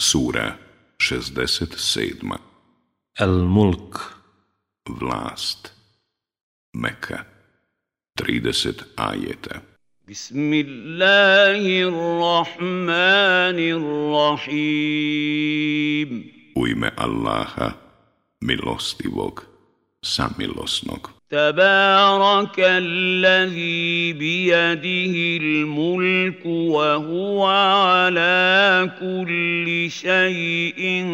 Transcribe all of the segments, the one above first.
Sura 67 El-Mulk Vlast. Meka 30 ajeta. Bismillahirrahmanirrahim. U ime Allaha, milostivog, samilosnog. تبارك الذي بيده الملك وهو على كل شيء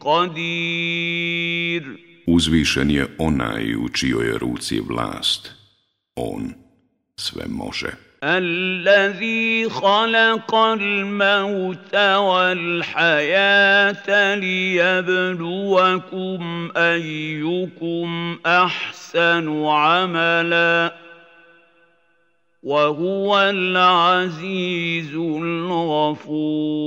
قدير Uzvišen je onaj u čijoj je ruci vlast. On sve može. الذي خلق الموت والحياة ليبلوكم أيكم أحسن عملا وهو العزيز الغفور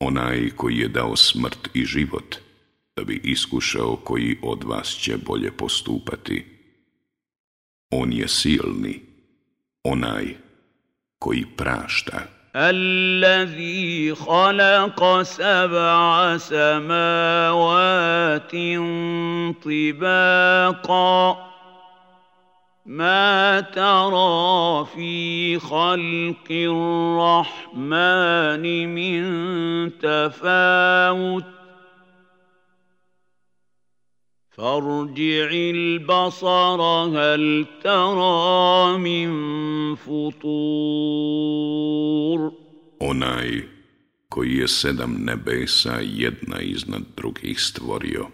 Onaj koji je dao smrt i život, da bi iskušao koji od vas će bolje postupati. On je silni, onaj koji prašta. الذي خلق سبع سماوات طباقا ما ترى في خلق الرحمن من تفاوت فارجع البصر هل ترى من فطور Onaj koji je sedam nebesa jedna iznad drugih stvorio.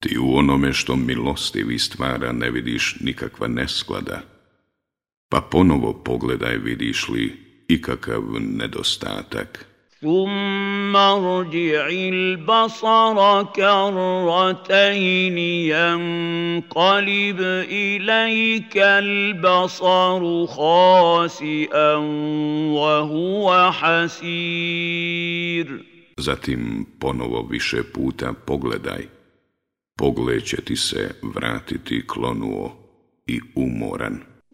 Ti u onome što milostivi stvara ne vidiš nikakva nesklada, pa ponovo pogledaj vidiš li ikakav nedostatak. ثم ارجع البصر كرتين ينقلب اليك البصر خاسئا وهو حسير Zatim ponovo više puta pogledaj. Pogled će ti se vratiti klonuo i umoran.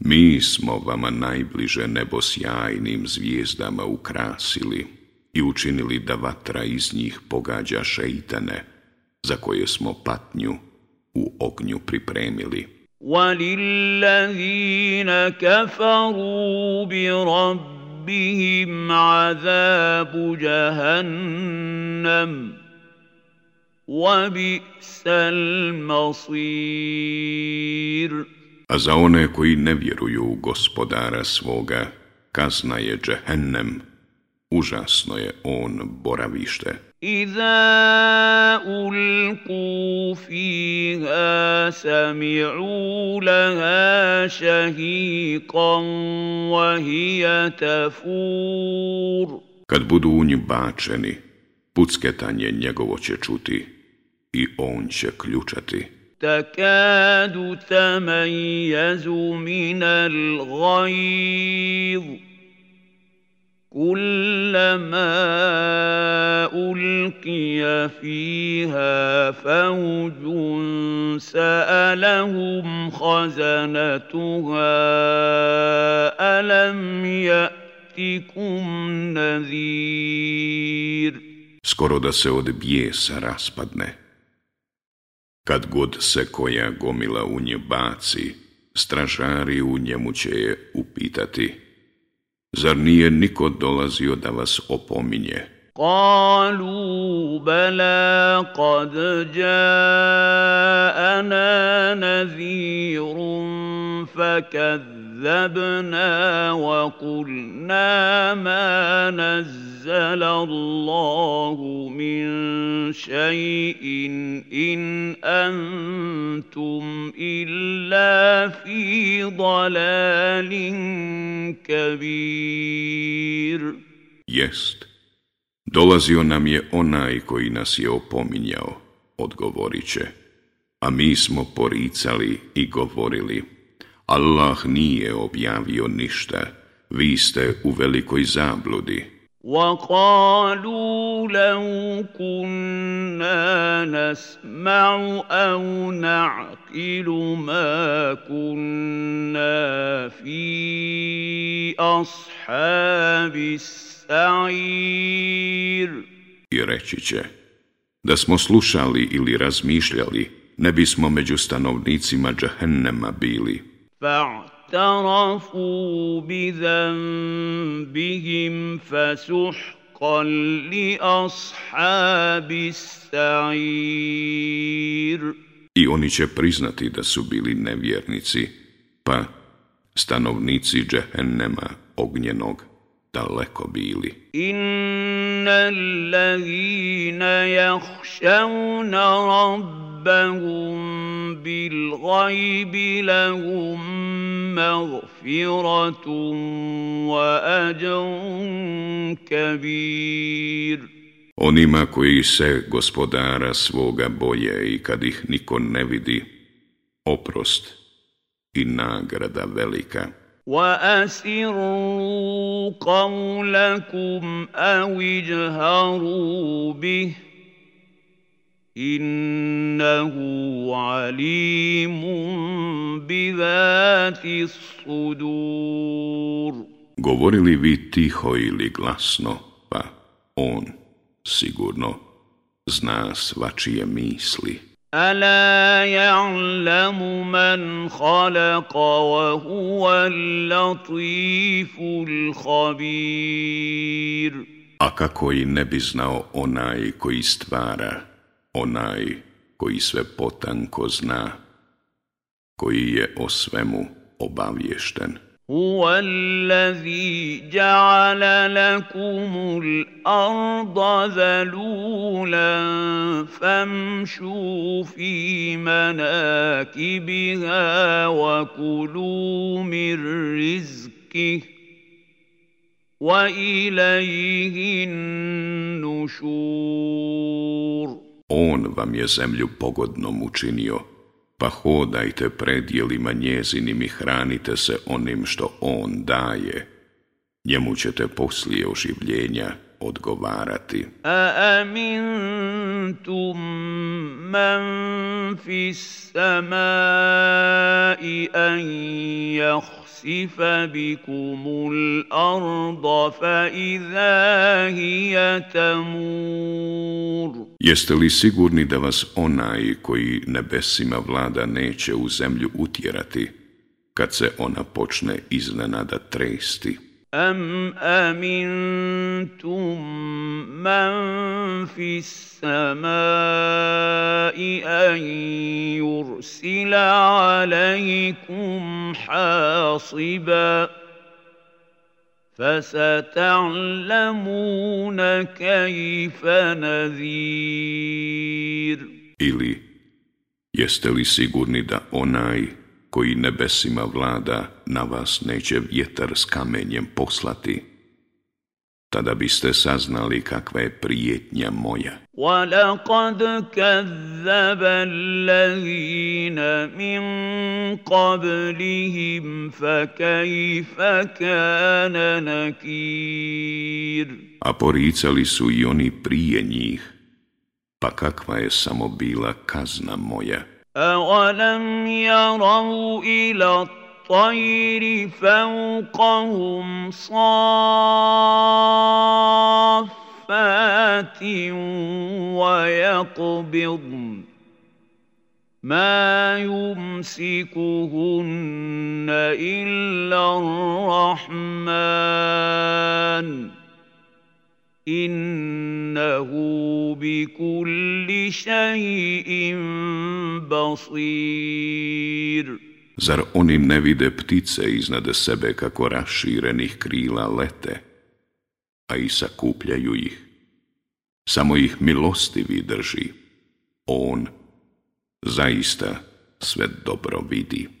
Mi smo vama najbliže nebo sjajnim zvijezdama ukrasili i učinili da vatra iz njih pogađa šeitane, za koje smo patnju u ognju pripremili. وللذين كفروا بربهم عذاب جهنم وبئس المصير a za one koji ne vjeruju u gospodara svoga, kazna je džehennem, užasno je on boravište. Iza ulku fiha sami'u laha wa hiya tafur. Kad budu u nju bačeni, pucketanje njegovo će čuti i on će ključati. تكاد تميز من الغيظ كلما ألقي فيها فوج سألهم خزنتها ألم يأتكم نذير Skoro da se od bijesa raspadne. Kad god se koja gomila u nje baci, stražari u njemu će je upitati. Zar nije niko dolazio da vas opominje? قالوا بلى قد جاءنا نذير فكذبنا وقلنا ما نزل الله من شيء ان انتم الا في ضلال كبير Jest, Dolazio nam je onaj koji nas je opominjao, odgovorit će. A mi smo poricali i govorili, Allah nije objavio ništa, vi ste u velikoj zabludi. وقالوا لو كنا نسمع أو نعقل ما كنا في أصحاب السعير I reći će, da smo slušali ili razmišljali, ne bismo među stanovnicima džahennema bili. فاعترفوا بذنبهم فسحقا لأصحاب السعير I oni će priznati da su bili nevjernici, pa stanovnici džehennema ognjenog daleko bili. Inna allazina jahšavna rabbahum bil gajbi lahum magfiratun wa ajrun kabir. Onima koji se gospodara svoga boje i kad ih niko ne vidi, oprost i nagrada velika. واسروا قولكم او اجهروا به انه عليم بذات الصدور Govorili vi tiho ili glasno, pa on sigurno zna svačije misli. الا يعلم من خلق وهو اللطيف الخبير A kako i ne bi znao onaj koji stvara, onaj koji sve potanko zna, koji je o svemu obavješten. هو الذي جعل لكم الأرض ذلولا فامشوا في مناكبها وكلوا من رزقه واليه النشور On vam je zemlju pogodnom učinio pa hodajte predjelima njezinim i hranite se onim što on daje. Njemu ćete poslije oživljenja odgovarati. A amintum man fi samai an يخسف بكم الأرض فإذا هي تمور Jeste li sigurni da vas onaj koji nebesima vlada neće u zemlju utjerati, kad se ona počne iznenada tresti? أم أمنتم من في السماء أن يرسل عليكم حاصبا فستعلمون كيف نذير Ili, jeste li sigurni da onaj koji nebesima vlada, na vas neće vjetar s kamenjem poslati. Tada biste saznali kakva je prijetnja moja. وَلَقَدْ كَذَّبَ الَّذِينَ مِنْ قَبْلِهِمْ فَكَيْفَ كَانَ نَكِيرٌ A poricali su i oni prije njih, pa kakva je samo bila kazna moja. أولم يروا إلى الطير فوقهم صافات ويقبضن ما يمسكهن إلا الرحمن innahu bi kulli shay'in basir Zar oni ne vide ptice iznad sebe kako raširenih krila lete, a i sakupljaju ih? Samo ih milostivi drži. On zaista sve dobro vidi.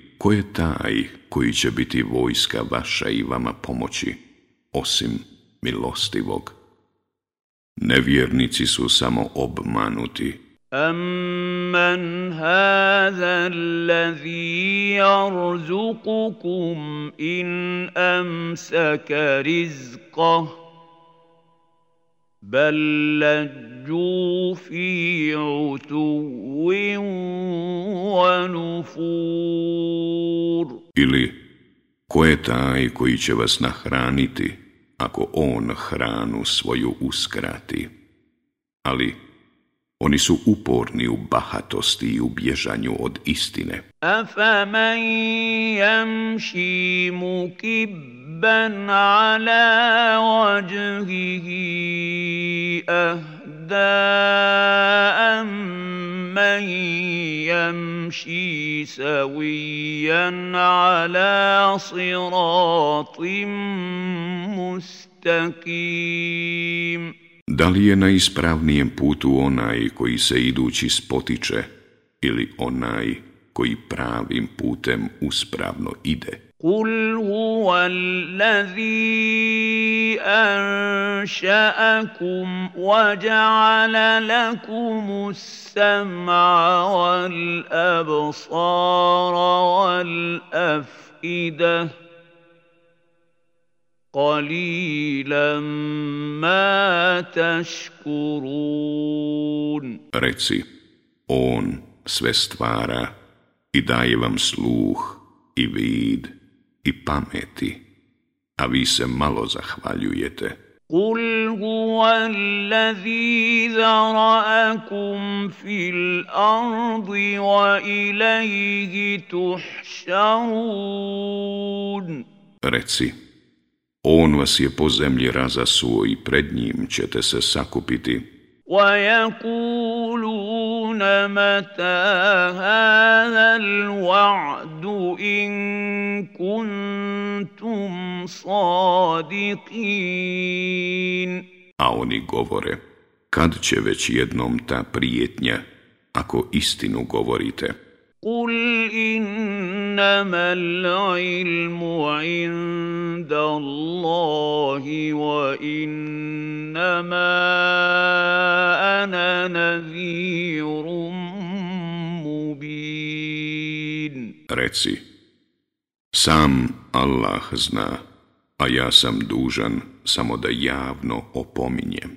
ko je taj koji će biti vojska vaša i vama pomoći, osim milostivog? Nevjernici su samo obmanuti. أَمَّنْ هَٰذَا الَّذِي يَرْزُقُكُمْ إِنْ أَمْسَكَ رِزْقَهُ بل لجوا في عتو ونفور Ili, ko je taj koji će vas nahraniti, ako on hranu svoju uskrati? Ali, oni su uporni u bahatosti i u bježanju od istine. أَفَمَن يَمْشِي مُكِبًّا عَلَىٰ وَجْهِهِ أَهْدَىٰ أَمَّن يَمْشِي سَوِيًّا عَلَىٰ صِرَاطٍ مُّسْتَقِيمٍ Da li je na ispravnijem putu onaj koji se idući spotiče ili onaj koji pravim putem uspravno ide? قل هو الذي أنشأكم وجعل لكم السمع والأبصار والأفئدة قليلا ما تشكرون Reci, on sve stvara i daje vam sluh i vid i pameti, a vi se malo zahvaljujete. قل هو الذي ذرأكم في الأرض وإليه تحشرون Reci, on vas je po zemlji razasuo i pred njim ćete se sakupiti. ويقولون متى هذا الوعد إن كنتم صادقين A oni govore, kad će već jednom ta prijetnja, ako istinu govorite? قل إنما العلم عند الله وإنما أنا نذير مبين Reci, sam Allah zna, a ja sam dužan samo da javno opominjem.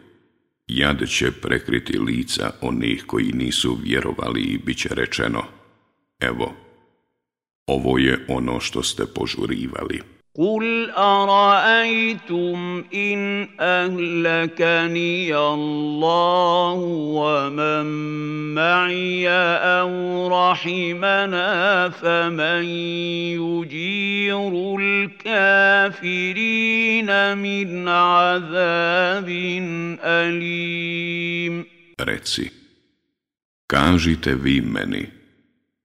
jad će prekriti lica onih koji nisu vjerovali i bit će rečeno, evo, ovo je ono što ste požurivali. قل أرأيتم إن أهلكني الله ومن معي أو رحمنا فمن يجير الكافرين من عذاب Reci, kažite vi meni,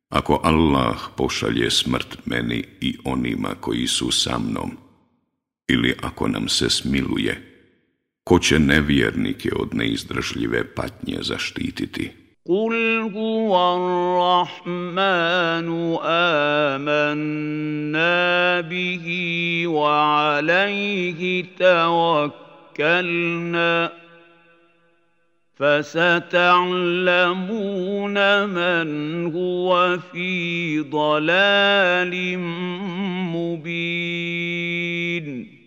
Ako Allah pošalje smrt meni i onima koji su sa mnom, ili ako nam se smiluje, ko će nevjernike od neizdržljive patnje zaštititi? Kul huwa rahmanu amanna bihi wa alaihi tawakkalna. فستعلمون من هو في ضلال مبين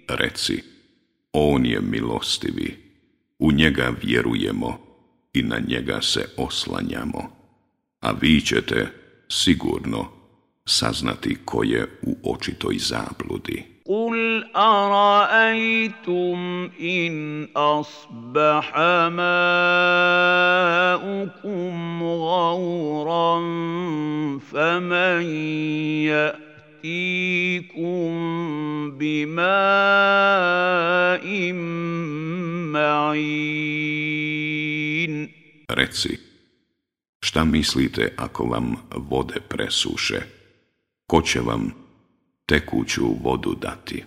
Reci, on je milostivi, U njega vjerujemo i na njega se oslanjamo, a vi ćete sigurno saznati ko je u očitoj zabludi. قل ارايتم ان اصبح ماؤكم غورا فمن ياتيكم بماء معين Reci, šta mislite ako vam vode presuše? Ko će vam tekuću vodu dati?